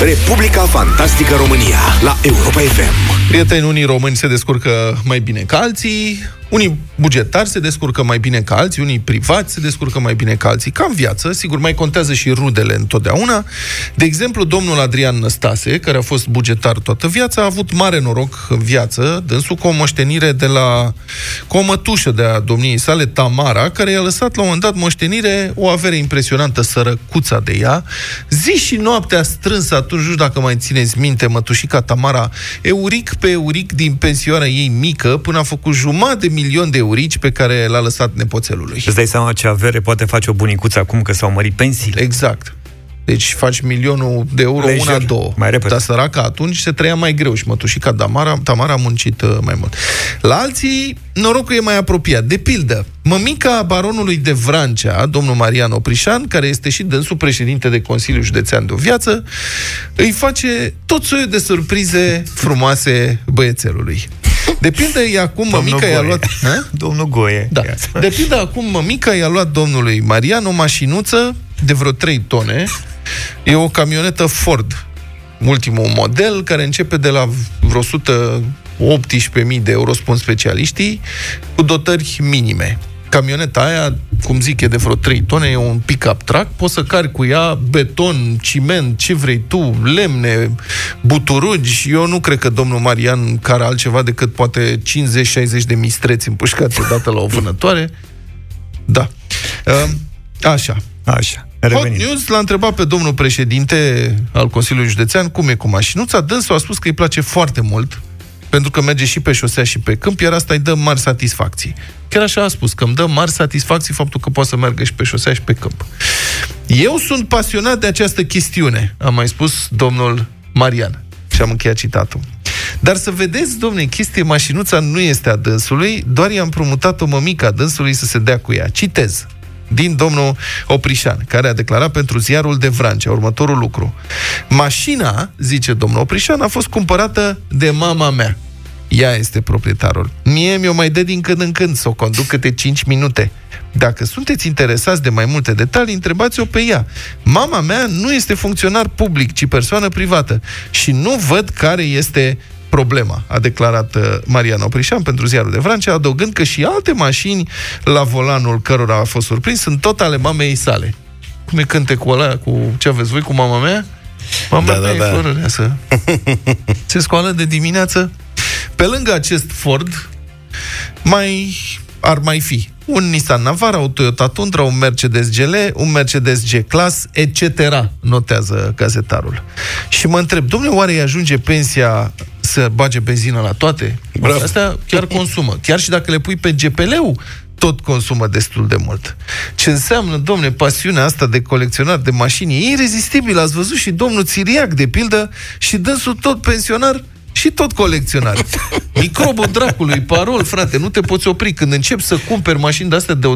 Republica Fantastică România la Europa FM. Prieteni, unii români se descurcă mai bine ca alții, unii bugetari se descurcă mai bine ca alții, unii privați se descurcă mai bine ca alții. Ca în viață, sigur, mai contează și rudele întotdeauna. De exemplu, domnul Adrian Năstase, care a fost bugetar toată viața, a avut mare noroc în viață, dânsul cu o moștenire de la... cu o mătușă de a domniei sale, Tamara, care i-a lăsat la un moment dat moștenire o avere impresionantă, sărăcuța de ea. Zi și noaptea strânsă, atunci, nu știu dacă mai țineți minte, mătușica Tamara, euric pe euric din pensioarea ei mică, până a făcut jumătate de milion de eurici pe care l-a lăsat nepoțelului. Îți dai seama ce avere poate face o bunicuță acum că s-au mărit pensiile? Exact. Deci faci milionul de euro, Lejer, una, două. mai repede. Dar săraca atunci se trăia mai greu și mătușica Tamara, Tamara a muncit uh, mai mult. La alții, norocul e mai apropiat. De pildă, mămica baronului de Vrancea, domnul Marian Oprișan, care este și dânsul președinte de Consiliul Județean de o Viață, îi face tot soiul de surprize frumoase băiețelului. De pildă, e acum Domnul mămica i-a Goie. luat... Ha? Domnul Goie. Da. Ia. De pildă, acum mămica i-a luat domnului Marian o mașinuță de vreo 3 tone. E o camionetă Ford, ultimul model, care începe de la vreo 118.000 de euro, spun specialiștii, cu dotări minime. Camioneta aia, cum zic, e de vreo 3 tone, e un pick-up truck, poți să cari cu ea beton, ciment, ce vrei tu, lemne, buturugi. Eu nu cred că domnul Marian care altceva decât poate 50-60 de mistreți împușcați odată la o vânătoare. Da. Uh, Așa. Așa. Hot Revenim. News l-a întrebat pe domnul președinte al Consiliului Județean cum e cu mașinuța. Dânsul a spus că îi place foarte mult pentru că merge și pe șosea și pe câmp, iar asta îi dă mari satisfacții. Chiar așa a spus, că îmi dă mari satisfacții faptul că poate să meargă și pe șosea și pe câmp. Eu sunt pasionat de această chestiune, a mai spus domnul Marian. Și am încheiat citatul. Dar să vedeți, domne, chestie, mașinuța nu este a dânsului, doar i-am promutat o mămică a dânsului să se dea cu ea. Citez din domnul Oprișan, care a declarat pentru ziarul de Vrancea următorul lucru. Mașina, zice domnul Oprișan, a fost cumpărată de mama mea. Ea este proprietarul. Mie mi-o mai dă din când în când să o conduc câte 5 minute. Dacă sunteți interesați de mai multe detalii, întrebați-o pe ea. Mama mea nu este funcționar public, ci persoană privată. Și nu văd care este problema, a declarat uh, Mariana Oprișan pentru ziarul de Vrancea, adăugând că și alte mașini la volanul cărora a fost surprins sunt tot ale mamei sale. Cum e cântecul ăla cu ce aveți voi cu mama mea? Mama Da, mea da, e da. florăreasă. Se scoală de dimineață. Pe lângă acest Ford, mai ar mai fi un Nissan Navara, o Toyota Tundra, un Mercedes GL, un Mercedes G-Class, etc., notează gazetarul. Și mă întreb, domnule, oare îi ajunge pensia să bage benzină la toate? Bravo. Astea chiar consumă. Chiar și dacă le pui pe GPL-ul, tot consumă destul de mult. Ce înseamnă, domne, pasiunea asta de colecționar de mașini e irezistibil. Ați văzut și domnul Țiriac, de pildă, și dânsul tot pensionar și tot colecționar. Microbul dracului, parol, frate, nu te poți opri. Când începi să cumperi mașini de-astea de 200.000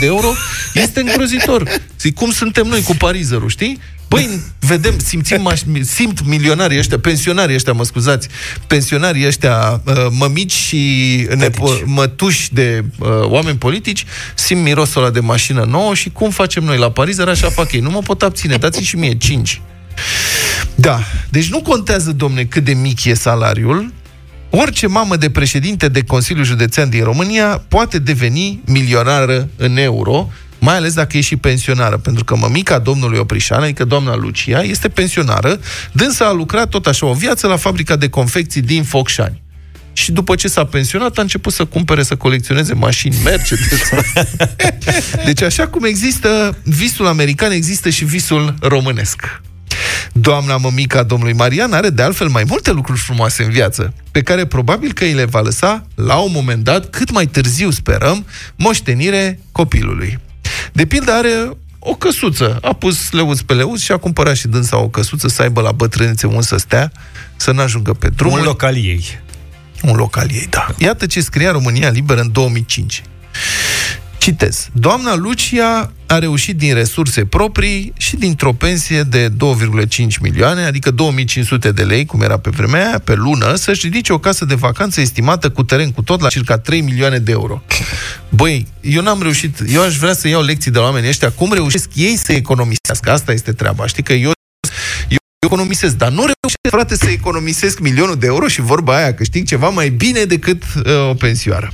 de euro, este îngrozitor. Zic, cum suntem noi cu parizerul, știi? Băi, vedem, simțim, maș- simt milionarii ăștia, pensionarii ăștia, mă scuzați, pensionarii ăștia, uh, mămici și nepo- mătuși de uh, oameni politici, simt mirosul ăla de mașină nouă și cum facem noi la parizer, așa fac ei. Nu mă pot abține, dați și mie 5. Da, deci nu contează, domne, cât de mic e salariul, Orice mamă de președinte de Consiliul Județean din România poate deveni milionară în euro, mai ales dacă e și pensionară, pentru că mămica domnului Oprișan, adică doamna Lucia, este pensionară, dânsa a lucrat tot așa o viață la fabrica de confecții din Focșani. Și după ce s-a pensionat, a început să cumpere, să colecționeze mașini Mercedes. deci așa cum există visul american, există și visul românesc. Doamna mămica domnului Marian are de altfel mai multe lucruri frumoase în viață, pe care probabil că îi le va lăsa la un moment dat, cât mai târziu sperăm, moștenire copilului. De pildă are o căsuță, a pus leuț pe leuț și a cumpărat și dânsa o căsuță să aibă la bătrânețe un să stea, să n-ajungă pe drum. Un loc al ei. Un loc al ei, da. Iată ce scria România Liberă în 2005. Citez. Doamna Lucia a reușit din resurse proprii și dintr-o pensie de 2,5 milioane, adică 2500 de lei, cum era pe vremea aia, pe lună, să-și ridice o casă de vacanță estimată cu teren cu tot la circa 3 milioane de euro. Băi, eu n-am reușit, eu aș vrea să iau lecții de la oamenii ăștia, cum reușesc ei să economisească, asta este treaba. Știi că eu economisesc, dar nu reușesc, frate, să economisesc milionul de euro și vorba aia câștig ceva mai bine decât uh, o pensioară.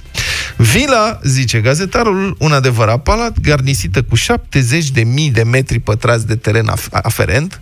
Vila, zice gazetarul, un adevărat palat, garnisită cu 70 de mii de metri pătrați de teren aferent,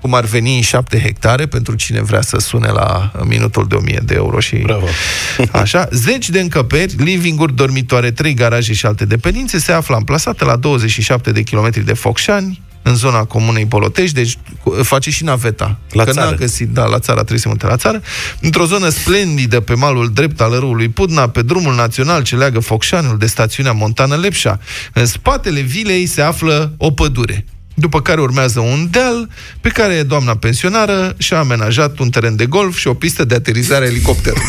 cum ar veni în 7 hectare, pentru cine vrea să sune la minutul de 1000 de euro și Bravo. așa. Zeci de încăperi, living-uri, dormitoare, trei garaje și alte dependențe se află amplasate la 27 de kilometri de Focșani, în zona comunei Bolotești, deci face și naveta. La că țară. n-a găsit, da, la țară, trebuie să mute la țară. Într-o zonă splendidă pe malul drept al râului Pudna, pe drumul național ce leagă Focșanul de stațiunea Montană Lepșa. În spatele vilei se află o pădure. După care urmează un deal pe care doamna pensionară și-a amenajat un teren de golf și o pistă de aterizare a elicopterului.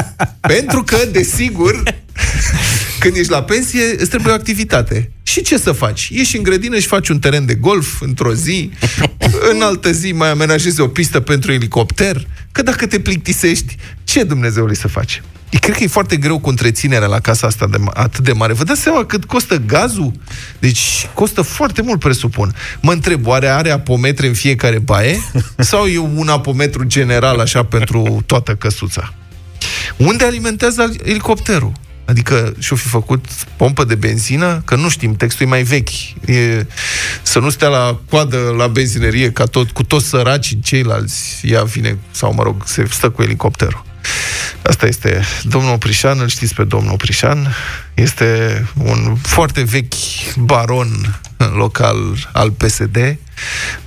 Pentru că, desigur, când ești la pensie, îți trebuie o activitate. Și ce să faci? Ieși în grădină și faci un teren de golf într-o zi, în altă zi mai amenajezi o pistă pentru elicopter, că dacă te plictisești, ce Dumnezeului să faci? E, cred că e foarte greu cu întreținerea la casa asta de, atât de mare. Vă dați seama cât costă gazul? Deci costă foarte mult, presupun. Mă întreb, oare are apometre în fiecare baie? Sau e un apometru general așa pentru toată căsuța? Unde alimentează elicopterul? Adică și-o fi făcut pompă de benzină, că nu știm, textul e mai vechi. E, să nu stea la coadă la benzinerie ca tot, cu toți săracii ceilalți. Ea vine, sau mă rog, se stă cu elicopterul. Asta este domnul Oprișan, îl știți pe domnul Oprișan, este un foarte vechi baron local al PSD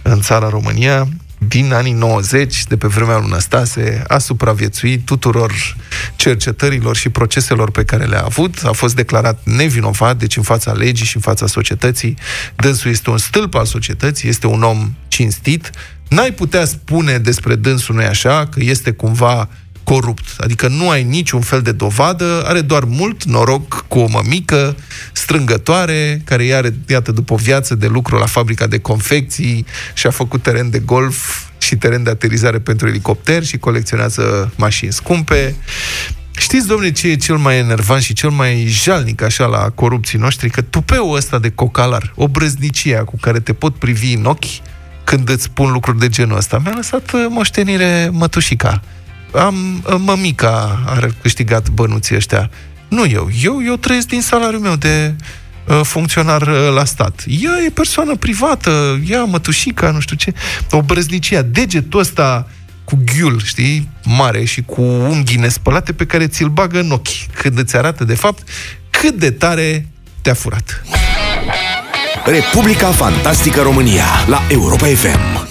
în țara România, din anii 90, de pe vremea lui Năstase, a supraviețuit tuturor cercetărilor și proceselor pe care le-a avut, a fost declarat nevinovat, deci în fața legii și în fața societății. Dânsul este un stâlp al societății, este un om cinstit. N-ai putea spune despre dânsul, nu așa, că este cumva corupt. Adică nu ai niciun fel de dovadă, are doar mult noroc cu o mămică strângătoare, care are, iată, după o viață de lucru la fabrica de confecții și a făcut teren de golf și teren de aterizare pentru elicopter și colecționează mașini scumpe. Știți, domnule, ce e cel mai enervant și cel mai jalnic așa la corupții noștri? Că tupeul ăsta de cocalar, o brăznicie cu care te pot privi în ochi când îți spun lucruri de genul ăsta. Mi-a lăsat uh, moștenire mătușica am, mămica a câștigat bănuții ăștia. Nu eu. Eu, eu trăiesc din salariul meu de uh, funcționar uh, la stat. Ea e persoană privată, ea mătușica, nu știu ce. O brăznicia, degetul ăsta cu ghiul, știi, mare și cu unghii nespălate pe care ți-l bagă în ochi, când îți arată, de fapt, cât de tare te-a furat. Republica Fantastică România la Europa FM.